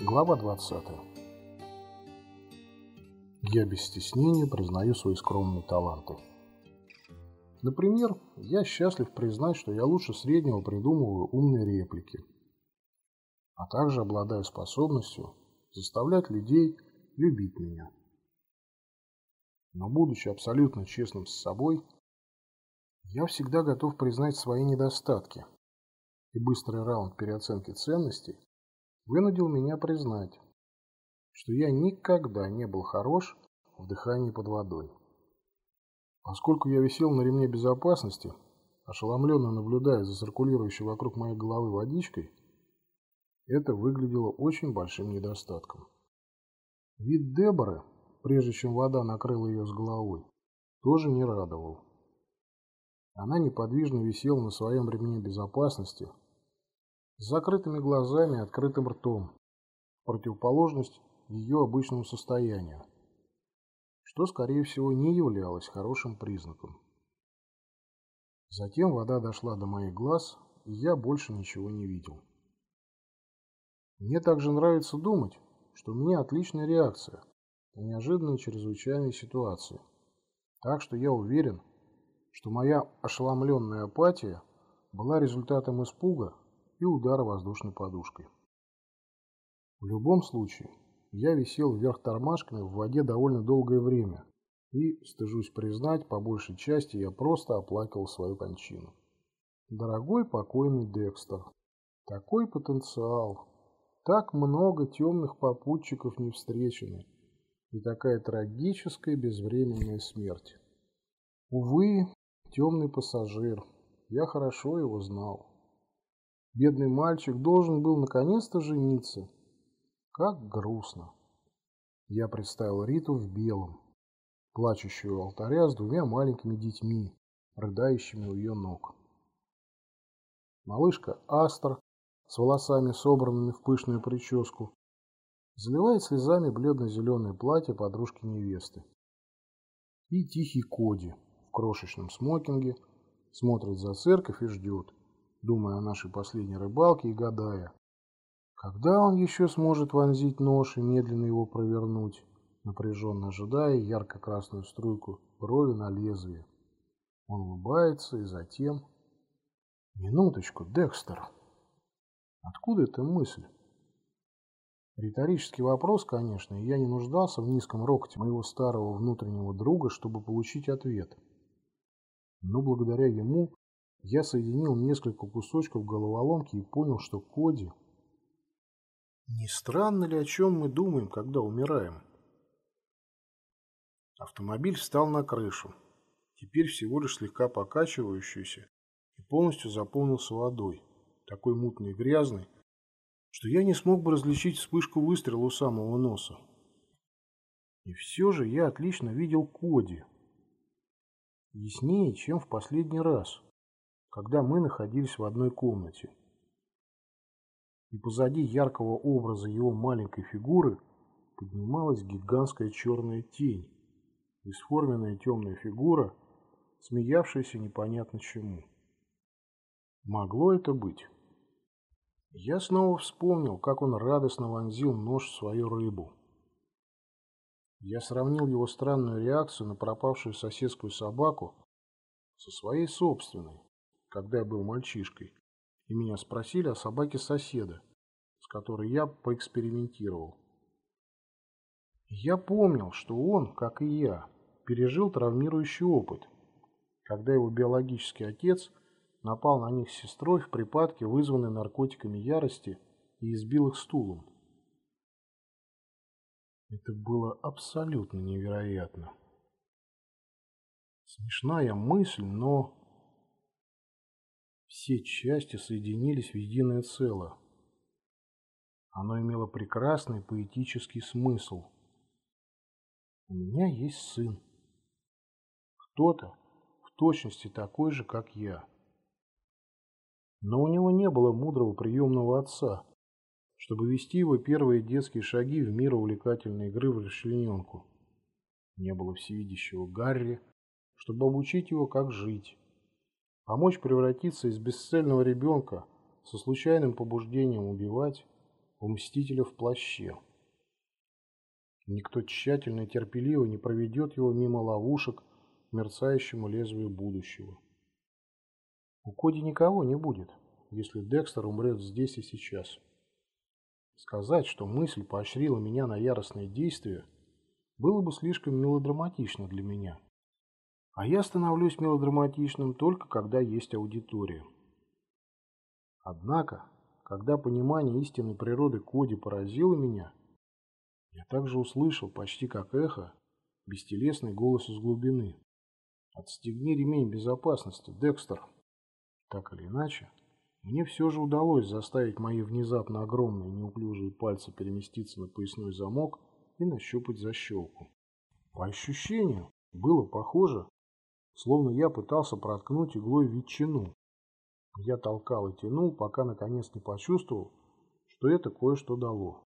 Глава 20. Я без стеснения признаю свои скромные таланты. Например, я счастлив признать, что я лучше среднего придумываю умные реплики, а также обладаю способностью заставлять людей любить меня. Но будучи абсолютно честным с собой, я всегда готов признать свои недостатки, и быстрый раунд переоценки ценностей вынудил меня признать, что я никогда не был хорош в дыхании под водой. Поскольку я висел на ремне безопасности, ошеломленно наблюдая за циркулирующей вокруг моей головы водичкой, это выглядело очень большим недостатком. Вид Деборы, прежде чем вода накрыла ее с головой, тоже не радовал. Она неподвижно висела на своем ремне безопасности, с закрытыми глазами и открытым ртом, противоположность ее обычному состоянию, что, скорее всего, не являлось хорошим признаком. Затем вода дошла до моих глаз, и я больше ничего не видел. Мне также нравится думать, что у меня отличная реакция на неожиданные чрезвычайные ситуации. Так что я уверен, что моя ошеломленная апатия была результатом испуга и удара воздушной подушкой. В любом случае, я висел вверх тормашками в воде довольно долгое время, и, стыжусь признать, по большей части я просто оплакивал свою кончину. Дорогой покойный Декстер, такой потенциал, так много темных попутчиков не встречены, и такая трагическая безвременная смерть. Увы, темный пассажир, я хорошо его знал. Бедный мальчик должен был наконец-то жениться. Как грустно. Я представил Риту в белом, плачущую у алтаря с двумя маленькими детьми, рыдающими у ее ног. Малышка Астер с волосами, собранными в пышную прическу, заливает слезами бледно-зеленое платье подружки невесты. И тихий Коди в крошечном смокинге смотрит за церковь и ждет, думая о нашей последней рыбалке и гадая, когда он еще сможет вонзить нож и медленно его провернуть, напряженно ожидая ярко-красную струйку брови на лезвие. Он улыбается и затем... Минуточку, Декстер. Откуда эта мысль? Риторический вопрос, конечно, и я не нуждался в низком рокоте моего старого внутреннего друга, чтобы получить ответ. Но благодаря ему я соединил несколько кусочков головоломки и понял, что Коди... Не странно ли, о чем мы думаем, когда умираем? Автомобиль встал на крышу, теперь всего лишь слегка покачивающуюся, и полностью заполнился водой, такой мутной и грязной, что я не смог бы различить вспышку выстрела у самого носа. И все же я отлично видел Коди. Яснее, чем в последний раз когда мы находились в одной комнате. И позади яркого образа его маленькой фигуры поднималась гигантская черная тень, бесформенная темная фигура, смеявшаяся непонятно чему. Могло это быть? Я снова вспомнил, как он радостно вонзил нож в свою рыбу. Я сравнил его странную реакцию на пропавшую соседскую собаку со своей собственной когда я был мальчишкой, и меня спросили о собаке соседа, с которой я поэкспериментировал. Я помнил, что он, как и я, пережил травмирующий опыт, когда его биологический отец напал на них с сестрой в припадке, вызванной наркотиками ярости, и избил их стулом. Это было абсолютно невероятно. Смешная мысль, но все части соединились в единое целое. Оно имело прекрасный поэтический смысл. У меня есть сын. Кто-то в точности такой же, как я. Но у него не было мудрого приемного отца, чтобы вести его первые детские шаги в мир увлекательной игры в расчлененку. Не было всевидящего Гарри, чтобы обучить его, как жить. Помочь превратиться из бесцельного ребенка со случайным побуждением убивать у мстителя в плаще. Никто тщательно и терпеливо не проведет его мимо ловушек мерцающему лезвию будущего. У Коди никого не будет, если Декстер умрет здесь и сейчас. Сказать, что мысль поощрила меня на яростные действия, было бы слишком мелодраматично для меня. А я становлюсь мелодраматичным только когда есть аудитория. Однако, когда понимание истинной природы Коди поразило меня, я также услышал, почти как эхо, бестелесный голос из глубины. «Отстегни ремень безопасности, Декстер!» Так или иначе, мне все же удалось заставить мои внезапно огромные неуклюжие пальцы переместиться на поясной замок и нащупать защелку. По ощущению, было похоже, словно я пытался проткнуть иглой ветчину. Я толкал и тянул, пока наконец не почувствовал, что это кое-что дало.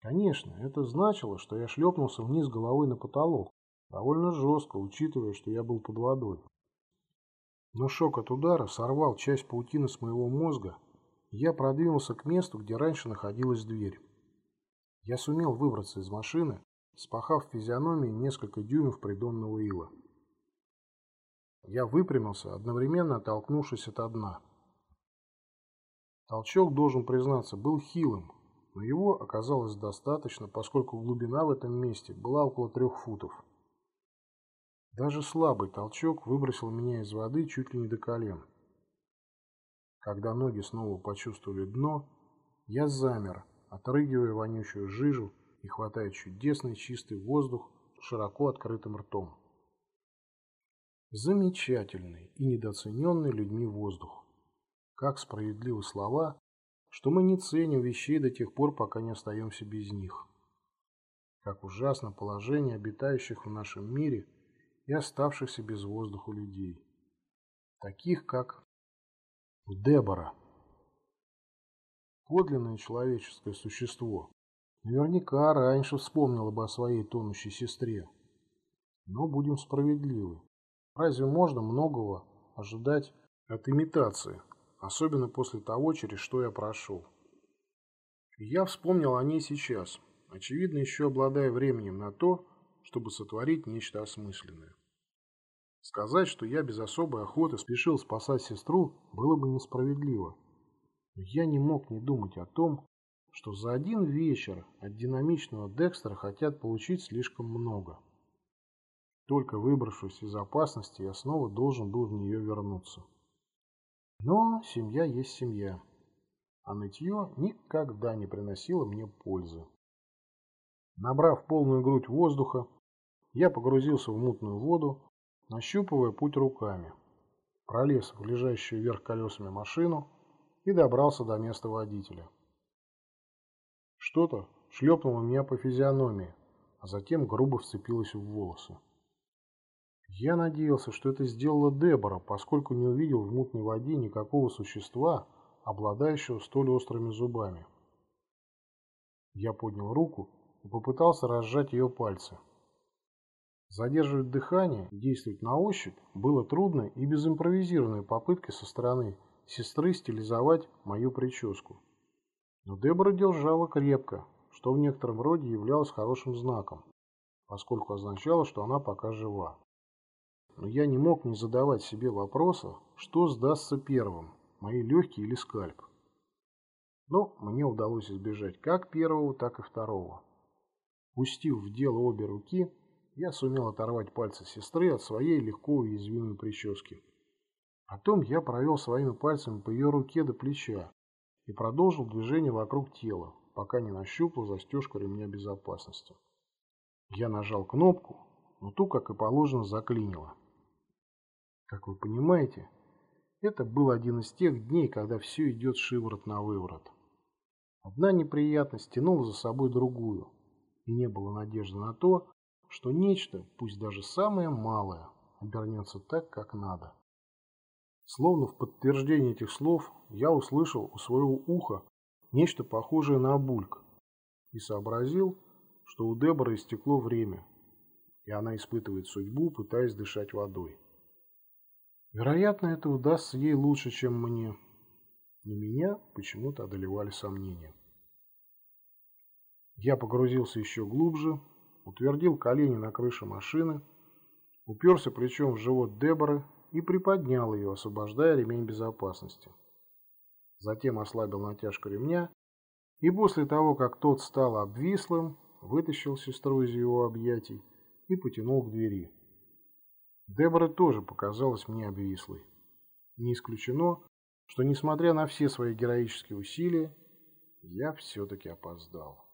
Конечно, это значило, что я шлепнулся вниз головой на потолок, довольно жестко, учитывая, что я был под водой. Но шок от удара сорвал часть паутины с моего мозга, и я продвинулся к месту, где раньше находилась дверь. Я сумел выбраться из машины, спахав физиономии несколько дюймов придонного ила. Я выпрямился, одновременно оттолкнувшись от дна. Толчок, должен признаться, был хилым, но его оказалось достаточно, поскольку глубина в этом месте была около трех футов. Даже слабый толчок выбросил меня из воды чуть ли не до колен. Когда ноги снова почувствовали дно, я замер, отрыгивая вонючую жижу и хватая чудесный чистый воздух широко открытым ртом. Замечательный и недооцененный людьми воздух. Как справедливы слова, что мы не ценим вещей до тех пор, пока не остаемся без них. Как ужасно положение обитающих в нашем мире – и оставшихся без воздуха людей, таких как Дебора. Подлинное человеческое существо наверняка раньше вспомнило бы о своей тонущей сестре. Но будем справедливы. Разве можно многого ожидать от имитации, особенно после того, через что я прошел? Я вспомнил о ней сейчас, очевидно, еще обладая временем на то, чтобы сотворить нечто осмысленное. Сказать, что я без особой охоты спешил спасать сестру, было бы несправедливо. Но я не мог не думать о том, что за один вечер от динамичного Декстера хотят получить слишком много. Только выбравшись из опасности, я снова должен был в нее вернуться. Но семья есть семья, а нытье никогда не приносило мне пользы. Набрав полную грудь воздуха, я погрузился в мутную воду, нащупывая путь руками. Пролез в лежащую вверх колесами машину и добрался до места водителя. Что-то шлепнуло меня по физиономии, а затем грубо вцепилось в волосы. Я надеялся, что это сделала Дебора, поскольку не увидел в мутной воде никакого существа, обладающего столь острыми зубами. Я поднял руку и попытался разжать ее пальцы. Задерживать дыхание, действовать на ощупь было трудно и без импровизированной попытки со стороны сестры стилизовать мою прическу. Но Дебора держала крепко, что в некотором роде являлось хорошим знаком, поскольку означало, что она пока жива. Но я не мог не задавать себе вопроса, что сдастся первым, мои легкие или скальп. Но мне удалось избежать как первого, так и второго. Пустив в дело обе руки, я сумел оторвать пальцы сестры от своей легко уязвимой прически. Потом я провел своими пальцами по ее руке до плеча и продолжил движение вокруг тела, пока не нащупал застежку ремня безопасности. Я нажал кнопку, но ту, как и положено, заклинило. Как вы понимаете, это был один из тех дней, когда все идет шиворот на выворот. Одна неприятность тянула за собой другую, и не было надежды на то, что нечто, пусть даже самое малое, обернется так, как надо. Словно в подтверждение этих слов я услышал у своего уха нечто похожее на бульк и сообразил, что у Деборы истекло время, и она испытывает судьбу, пытаясь дышать водой. Вероятно, это удастся ей лучше, чем мне. Но меня почему-то одолевали сомнения. Я погрузился еще глубже, утвердил колени на крыше машины, уперся плечом в живот Деборы и приподнял ее, освобождая ремень безопасности. Затем ослабил натяжку ремня и после того, как тот стал обвислым, вытащил сестру из его объятий и потянул к двери. Дебора тоже показалась мне обвислой. Не исключено, что, несмотря на все свои героические усилия, я все-таки опоздал.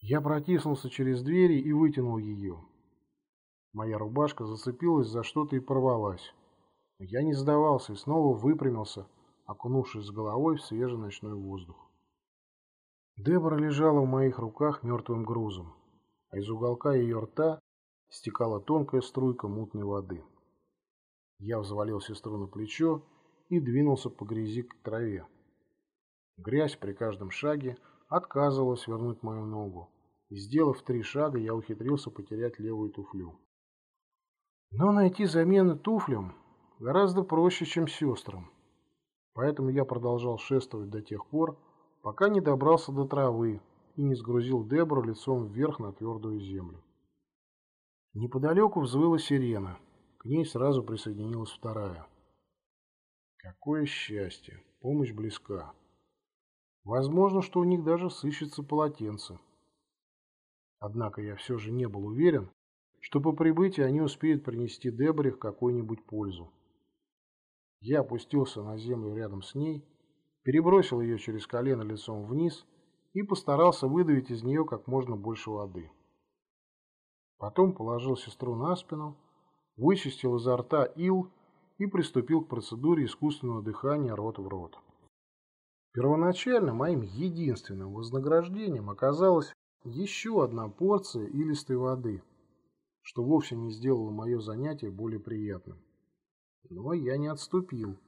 Я протиснулся через двери и вытянул ее. Моя рубашка зацепилась за что-то и порвалась. Но я не сдавался и снова выпрямился, окунувшись с головой в свежий ночной воздух. Дебора лежала в моих руках мертвым грузом, а из уголка ее рта стекала тонкая струйка мутной воды. Я взвалил сестру на плечо и двинулся по грязи к траве. Грязь при каждом шаге отказывалась вернуть мою ногу, и, сделав три шага, я ухитрился потерять левую туфлю. Но найти замену туфлям гораздо проще, чем сестрам. Поэтому я продолжал шествовать до тех пор, пока не добрался до травы и не сгрузил Дебру лицом вверх на твердую землю. Неподалеку взвыла сирена. К ней сразу присоединилась вторая. Какое счастье! Помощь близка. Возможно, что у них даже сыщется полотенце. Однако я все же не был уверен, что по прибытии они успеют принести Деборе какую-нибудь пользу. Я опустился на землю рядом с ней, перебросил ее через колено лицом вниз и постарался выдавить из нее как можно больше воды. Потом положил сестру на спину, вычистил изо рта ил и приступил к процедуре искусственного дыхания рот в рот. Первоначально моим единственным вознаграждением оказалась еще одна порция илистой воды, что вовсе не сделало мое занятие более приятным. Но я не отступил.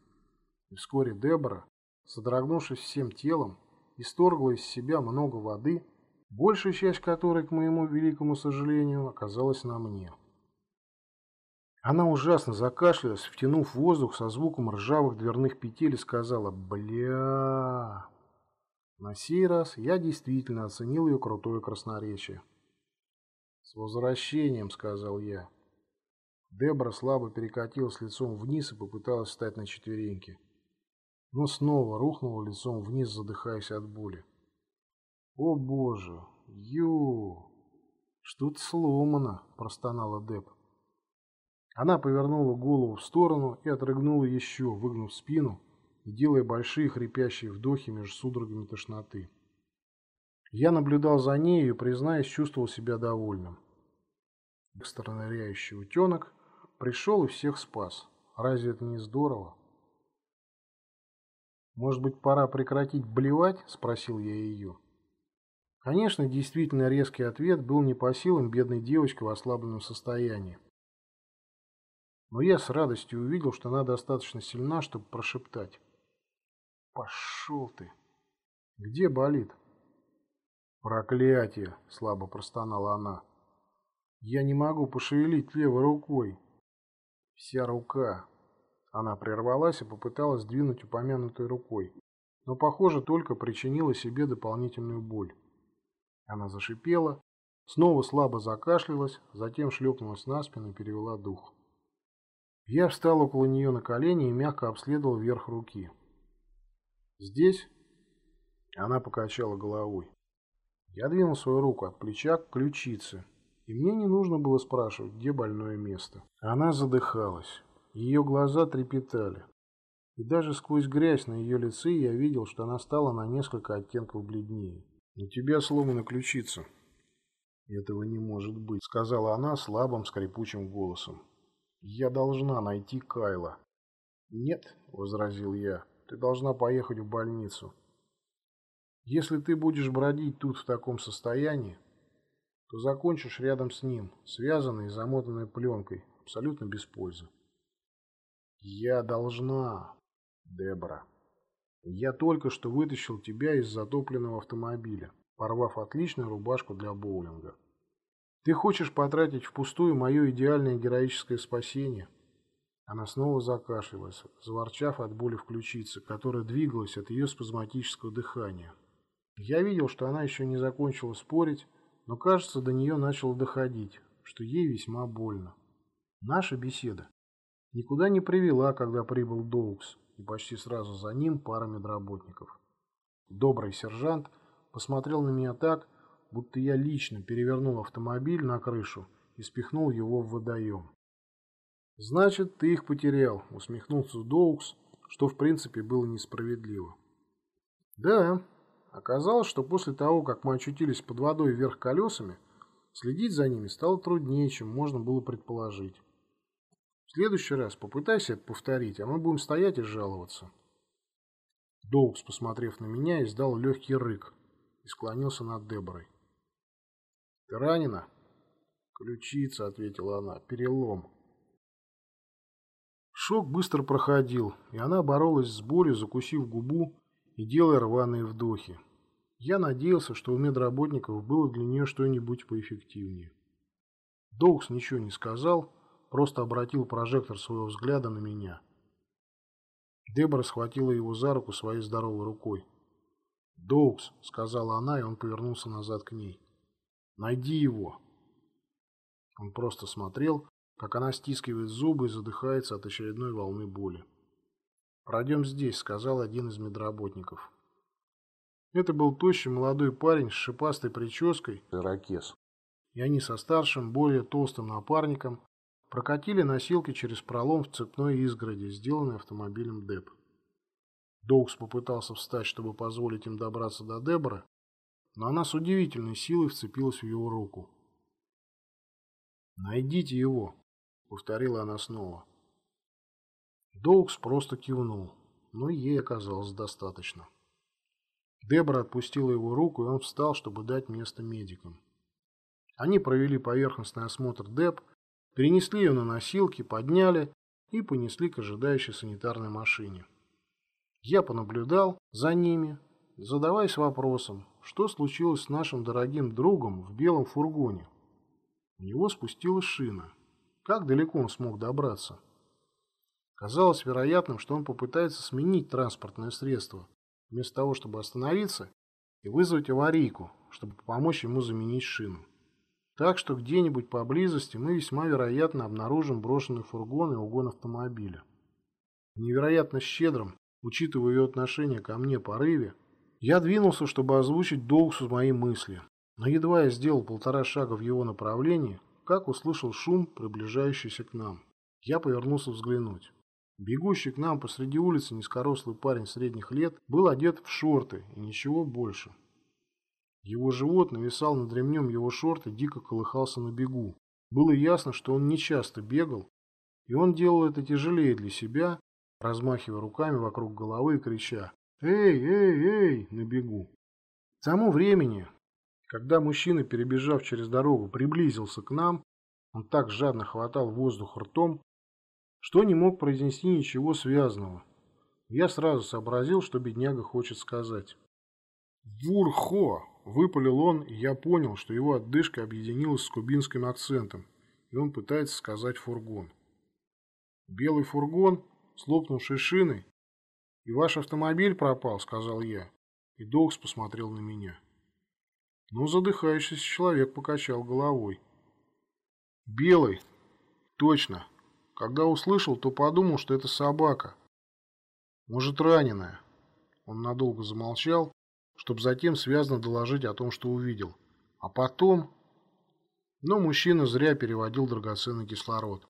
И вскоре Дебора, содрогнувшись всем телом, исторгла из себя много воды, большая часть которой, к моему великому сожалению, оказалась на мне. Она ужасно закашлялась, втянув воздух со звуком ржавых дверных петель и сказала «Бля...» На сей раз я действительно оценил ее крутое красноречие. «С возвращением», — сказал я. Дебра слабо перекатилась лицом вниз и попыталась встать на четвереньки. Но снова рухнула лицом вниз, задыхаясь от боли. «О боже! Ю! Что-то сломано!» – простонала Деб. Она повернула голову в сторону и отрыгнула еще, выгнув спину и делая большие хрипящие вдохи между судорогами тошноты. Я наблюдал за ней и, признаюсь, чувствовал себя довольным. Ныряющий утенок пришел и всех спас. Разве это не здорово? «Может быть, пора прекратить блевать?» – спросил я ее. Конечно, действительно резкий ответ был не по силам бедной девочки в ослабленном состоянии. Но я с радостью увидел, что она достаточно сильна, чтобы прошептать. «Пошел ты! Где болит?» «Проклятие!» – слабо простонала она. «Я не могу пошевелить левой рукой. Вся рука!» Она прервалась и попыталась двинуть упомянутой рукой, но, похоже, только причинила себе дополнительную боль. Она зашипела, снова слабо закашлялась, затем шлепнулась на спину и перевела дух. Я встал около нее на колени и мягко обследовал верх руки. «Здесь?» Она покачала головой. Я двинул свою руку от плеча к ключице, и мне не нужно было спрашивать, где больное место. Она задыхалась. Ее глаза трепетали. И даже сквозь грязь на ее лице я видел, что она стала на несколько оттенков бледнее. «У тебя сломана ключица». «Этого не может быть», — сказала она слабым скрипучим голосом. «Я должна найти Кайла». «Нет», — возразил я, — «ты должна поехать в больницу. Если ты будешь бродить тут в таком состоянии, то закончишь рядом с ним, связанной и замотанной пленкой, абсолютно без пользы». «Я должна, Дебора». Я только что вытащил тебя из затопленного автомобиля, порвав отличную рубашку для боулинга. Ты хочешь потратить впустую мое идеальное героическое спасение?» Она снова закашлялась, заворчав от боли в ключице, которая двигалась от ее спазматического дыхания. Я видел, что она еще не закончила спорить, но, кажется, до нее начало доходить, что ей весьма больно. Наша беседа никуда не привела, когда прибыл Доукс, и почти сразу за ним пара медработников. Добрый сержант посмотрел на меня так, будто я лично перевернул автомобиль на крышу и спихнул его в водоем. «Значит, ты их потерял», — усмехнулся Доукс, что в принципе было несправедливо. «Да, оказалось, что после того, как мы очутились под водой вверх колесами, следить за ними стало труднее, чем можно было предположить. Следующий раз попытайся это повторить, а мы будем стоять и жаловаться». Доукс, посмотрев на меня, издал легкий рык и склонился над Деборой. «Ты ранена?» «Ключица», — ответила она, — «перелом». Шок быстро проходил, и она боролась с болью, закусив губу и делая рваные вдохи. Я надеялся, что у медработников было для нее что-нибудь поэффективнее. Доукс ничего не сказал, просто обратил прожектор своего взгляда на меня. Дебора схватила его за руку своей здоровой рукой. «Доукс», — сказала она, и он повернулся назад к ней. «Найди его». Он просто смотрел, как она стискивает зубы и задыхается от очередной волны боли. «Пройдем здесь», — сказал один из медработников. Это был тощий молодой парень с шипастой прической, ирокез. И они со старшим, более толстым напарником прокатили носилки через пролом в цепной изгороди, сделанной автомобилем ДЭП. Доукс попытался встать, чтобы позволить им добраться до Дебора, но она с удивительной силой вцепилась в его руку. «Найдите его», — повторила она снова. Доукс просто кивнул, но ей оказалось достаточно. Дебора отпустила его руку, и он встал, чтобы дать место медикам. Они провели поверхностный осмотр Деб, перенесли ее на носилки, подняли и понесли к ожидающей санитарной машине. Я понаблюдал за ними, задаваясь вопросом, что случилось с нашим дорогим другом в белом фургоне. У него спустилась шина. Как далеко он смог добраться? Казалось вероятным, что он попытается сменить транспортное средство, вместо того, чтобы остановиться и вызвать аварийку, чтобы помочь ему заменить шину. Так что где-нибудь поблизости мы весьма вероятно обнаружим брошенный фургон и угон автомобиля. Невероятно щедром, учитывая ее отношение ко мне порыве, я двинулся, чтобы озвучить Доуксу мои мысли, но едва я сделал полтора шага в его направлении, как услышал шум, приближающийся к нам. Я повернулся взглянуть. Бегущий к нам посреди улицы низкорослый парень средних лет был одет в шорты и ничего больше. Его живот нависал над ремнем его шорт и дико колыхался на бегу. Было ясно, что он не часто бегал, и он делал это тяжелее для себя, размахивая руками вокруг головы и крича «Эй, эй, эй!» на бегу. К тому времени, когда мужчина, перебежав через дорогу, приблизился к нам, он так жадно хватал воздух ртом, что не мог произнести ничего связанного. Я сразу сообразил, что бедняга хочет сказать. «Вурхо!» – выпалил он, и я понял, что его отдышка объединилась с кубинским акцентом, и он пытается сказать «фургон». «Белый фургон, с лопнувшей шиной, и ваш автомобиль пропал», – сказал я, и Докс посмотрел на меня. Но задыхающийся человек покачал головой. «Белый, точно!» Когда услышал, то подумал, что это собака. Может, раненая. Он надолго замолчал, чтобы затем связно доложить о том, что увидел. А потом... Но мужчина зря переводил драгоценный кислород.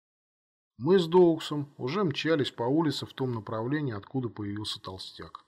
Мы с Доуксом уже мчались по улице в том направлении, откуда появился толстяк.